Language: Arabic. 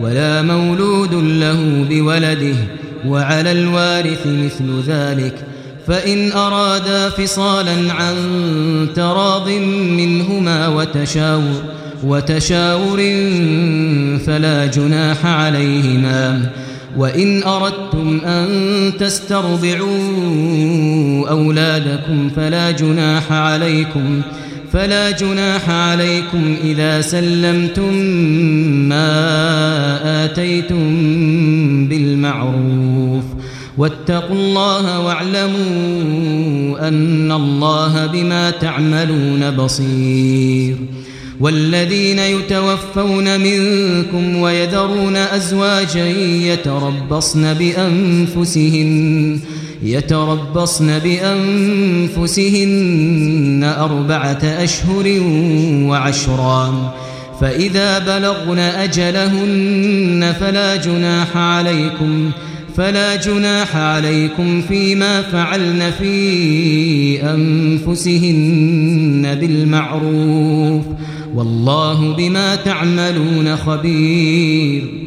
ولا مولود له بولده وعلى الوارث مثل ذلك. فإن أرادا فصالا عن تراض منهما وتشاور وتشاور فلا جناح عليهما. وإن أردتم أن تسترضعوا أولادكم فلا جناح عليكم. فلا جناح عليكم إذا سلمتم ما آتيتم بالمعروف. واتقوا الله واعلموا أن الله بما تعملون بصير. والذين يتوفون منكم ويذرون أزواجا يتربصن بأنفسهم ويذرون يتربصن بأنفسهن أربعة أشهر وعشرا فإذا بلغن أجلهن فلا جناح عليكم فلا جناح عليكم فيما فعلن في أنفسهن بالمعروف والله بما تعملون خبير